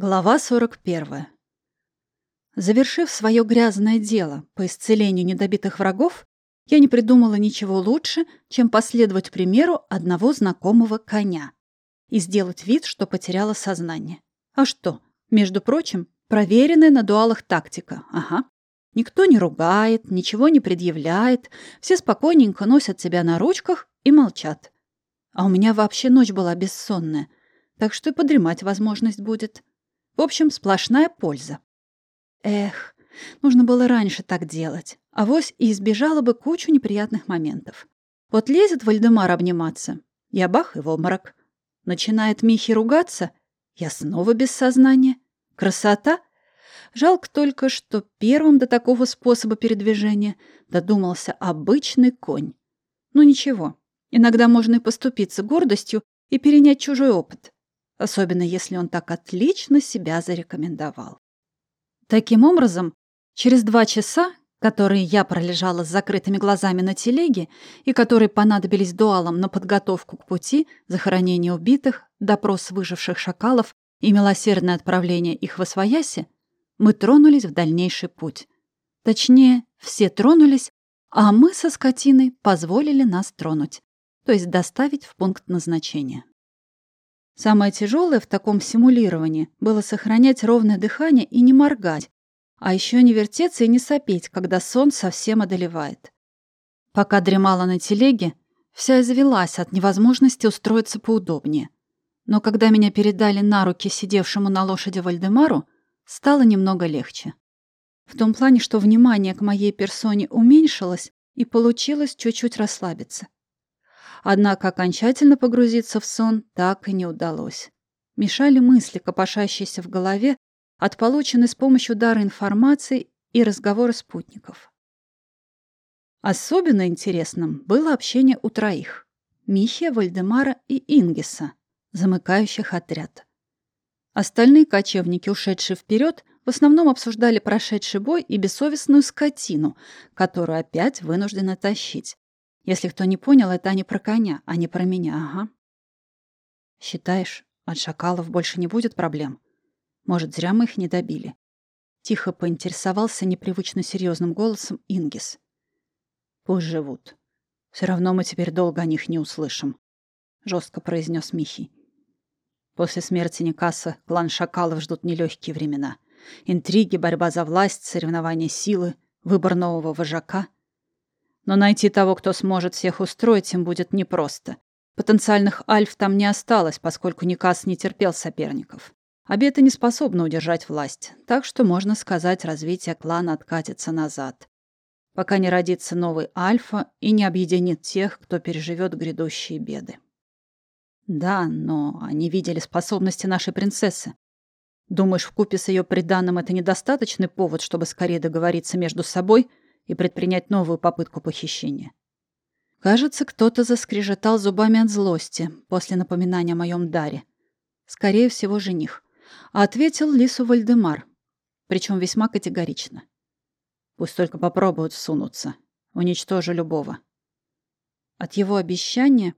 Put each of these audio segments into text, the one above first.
Глава 41. Завершив свое грязное дело по исцелению недобитых врагов, я не придумала ничего лучше, чем последовать примеру одного знакомого коня и сделать вид, что потеряла сознание. А что? Между прочим, проверенная на дуалах тактика. Ага. Никто не ругает, ничего не предъявляет, все спокойненько носят себя на ручках и молчат. А у меня вообще ночь была бессонная, так что и подремать возможность будет. В общем, сплошная польза. Эх, нужно было раньше так делать. Авось и избежала бы кучу неприятных моментов. Вот лезет Вальдемар обниматься. Я бах и в обморок. Начинает Михи ругаться. Я снова без сознания. Красота? Жалко только, что первым до такого способа передвижения додумался обычный конь. Ну ничего, иногда можно и поступиться гордостью и перенять чужой опыт особенно если он так отлично себя зарекомендовал. Таким образом, через два часа, которые я пролежала с закрытыми глазами на телеге и которые понадобились дуалам на подготовку к пути, захоронение убитых, допрос выживших шакалов и милосердное отправление их в Освояси, мы тронулись в дальнейший путь. Точнее, все тронулись, а мы со скотиной позволили нас тронуть, то есть доставить в пункт назначения. Самое тяжелое в таком симулировании было сохранять ровное дыхание и не моргать, а еще не вертеться и не сопеть, когда сон совсем одолевает. Пока дремала на телеге, вся извелась от невозможности устроиться поудобнее. Но когда меня передали на руки сидевшему на лошади Вальдемару, стало немного легче. В том плане, что внимание к моей персоне уменьшилось и получилось чуть-чуть расслабиться. Однако окончательно погрузиться в сон так и не удалось. Мешали мысли, копошащиеся в голове, от полученной с помощью дара информации и разговора спутников. Особенно интересным было общение у троих — Михия, Вальдемара и Ингиса, замыкающих отряд. Остальные кочевники, ушедшие вперед, в основном обсуждали прошедший бой и бессовестную скотину, которую опять вынуждены тащить. Если кто не понял, это они про коня, а не про меня, ага. Считаешь, от шакалов больше не будет проблем? Может, зря мы их не добили? Тихо поинтересовался непривычно серьезным голосом Ингис. Пусть живут. Все равно мы теперь долго о них не услышим, жестко произнес Михи. После смерти Никаса клан шакалов ждут нелегкие времена. Интриги, борьба за власть, соревнования силы, выбор нового вожака — но найти того, кто сможет всех устроить, им будет непросто. Потенциальных альф там не осталось, поскольку Никас не терпел соперников. Обеты не способны удержать власть, так что, можно сказать, развитие клана откатится назад. Пока не родится новый альфа и не объединит тех, кто переживет грядущие беды. Да, но они видели способности нашей принцессы. Думаешь, вкупе с ее приданным это недостаточный повод, чтобы скорее договориться между собой и предпринять новую попытку похищения. Кажется, кто-то заскрежетал зубами от злости после напоминания о моем даре. Скорее всего, жених. А ответил Лису Вальдемар, причем весьма категорично. Пусть только попробуют сунуться. Уничтожу любого. От его обещания,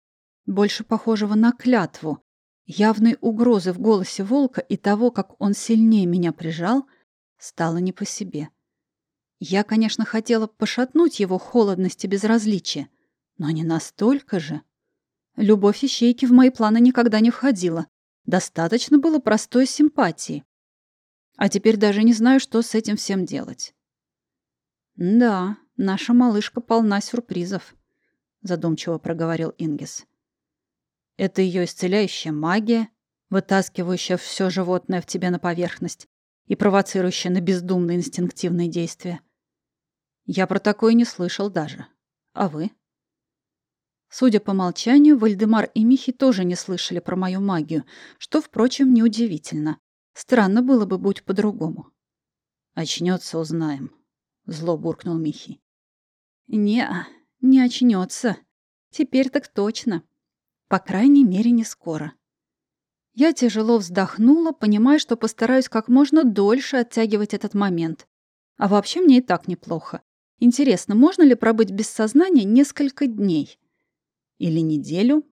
больше похожего на клятву, явной угрозы в голосе волка и того, как он сильнее меня прижал, стало не по себе. Я, конечно, хотела пошатнуть его холодность и безразличие, но не настолько же. Любовь ищейки в мои планы никогда не входила. Достаточно было простой симпатии. А теперь даже не знаю, что с этим всем делать. «Да, наша малышка полна сюрпризов», — задумчиво проговорил Ингис. «Это ее исцеляющая магия, вытаскивающая все животное в тебе на поверхность и провоцирующая на бездумные инстинктивные действия. Я про такое не слышал даже. А вы? Судя по молчанию, Вальдемар и Михи тоже не слышали про мою магию, что, впрочем, неудивительно. Странно было бы, будь по-другому. Очнется, узнаем. Зло буркнул Михи. Не, не очнется. Теперь так точно. По крайней мере, не скоро. Я тяжело вздохнула, понимая, что постараюсь как можно дольше оттягивать этот момент. А вообще мне и так неплохо. Интересно, можно ли пробыть без сознания несколько дней? Или неделю?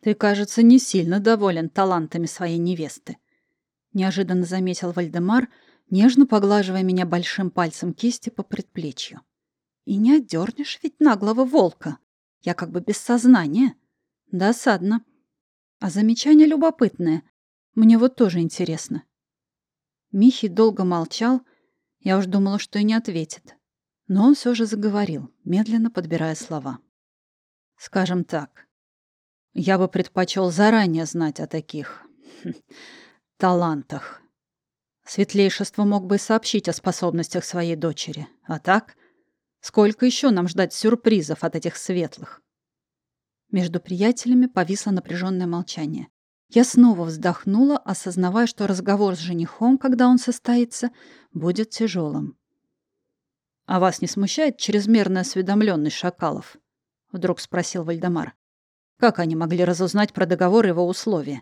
Ты, кажется, не сильно доволен талантами своей невесты. неожиданно заметил Вальдемар, нежно поглаживая меня большим пальцем кисти по предплечью. И не отдернешь ведь наглого волка. Я как бы без сознания. Досадно. А замечание любопытное. Мне вот тоже интересно. Михи долго молчал. Я уж думала, что и не ответит. Но он все же заговорил, медленно подбирая слова. Скажем так, я бы предпочел заранее знать о таких талантах. Светлейшество мог бы сообщить о способностях своей дочери. А так, сколько еще нам ждать сюрпризов от этих светлых? Между приятелями повисло напряженное молчание. Я снова вздохнула, осознавая, что разговор с женихом, когда он состоится, будет тяжелым. «А вас не смущает чрезмерная осведомленность шакалов?» — вдруг спросил Вальдемар. Как они могли разузнать про договор и его условия?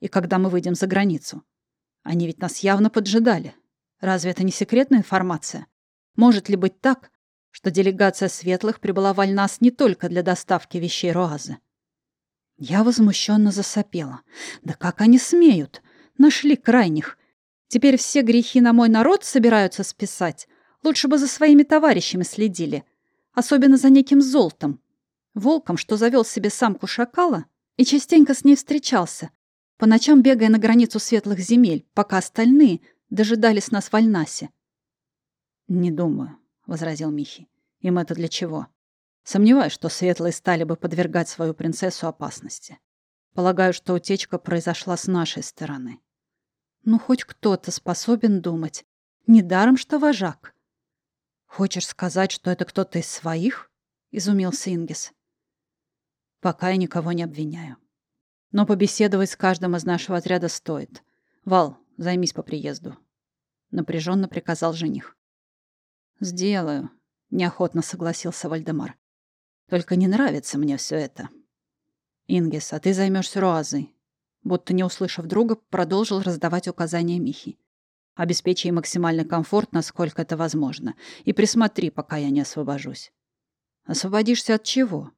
И когда мы выйдем за границу? Они ведь нас явно поджидали. Разве это не секретная информация? Может ли быть так, что делегация светлых прибыла в Альнас не только для доставки вещей Роазы? Я возмущенно засопела. Да как они смеют? Нашли крайних. Теперь все грехи на мой народ собираются списать. Лучше бы за своими товарищами следили. Особенно за неким золотом, волком, что завел себе самку шакала и частенько с ней встречался, по ночам бегая на границу светлых земель, пока остальные дожидались нас в Альнасе. «Не думаю», — возразил Михи. «Им это для чего? Сомневаюсь, что светлые стали бы подвергать свою принцессу опасности. Полагаю, что утечка произошла с нашей стороны». «Ну, хоть кто-то способен думать. Недаром, что вожак». «Хочешь сказать, что это кто-то из своих?» — изумился Ингис. Пока я никого не обвиняю. Но побеседовать с каждым из нашего отряда стоит. Вал, займись по приезду. Напряженно приказал жених. Сделаю, неохотно согласился Вальдемар. Только не нравится мне все это. Ингис, а ты займешься Руазой. Будто не услышав друга, продолжил раздавать указания Михи. Обеспечи ей максимальный комфорт, насколько это возможно, и присмотри, пока я не освобожусь. Освободишься от чего?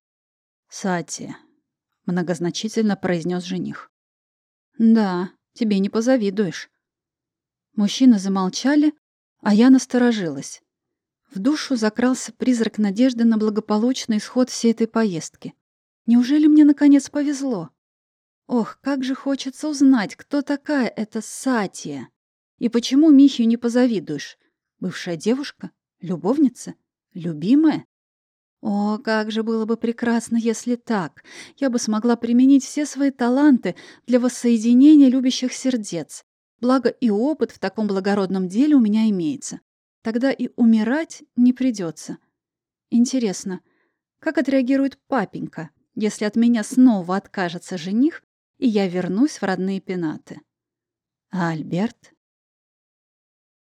«Сати», — многозначительно произнес жених. «Да, тебе не позавидуешь». Мужчины замолчали, а я насторожилась. В душу закрался призрак надежды на благополучный исход всей этой поездки. Неужели мне наконец повезло? Ох, как же хочется узнать, кто такая эта Сатия. И почему Михию не позавидуешь? Бывшая девушка? Любовница? Любимая? О, как же было бы прекрасно, если так. Я бы смогла применить все свои таланты для воссоединения любящих сердец. Благо и опыт в таком благородном деле у меня имеется. Тогда и умирать не придется. Интересно, как отреагирует папенька, если от меня снова откажется жених, и я вернусь в родные пенаты? А Альберт?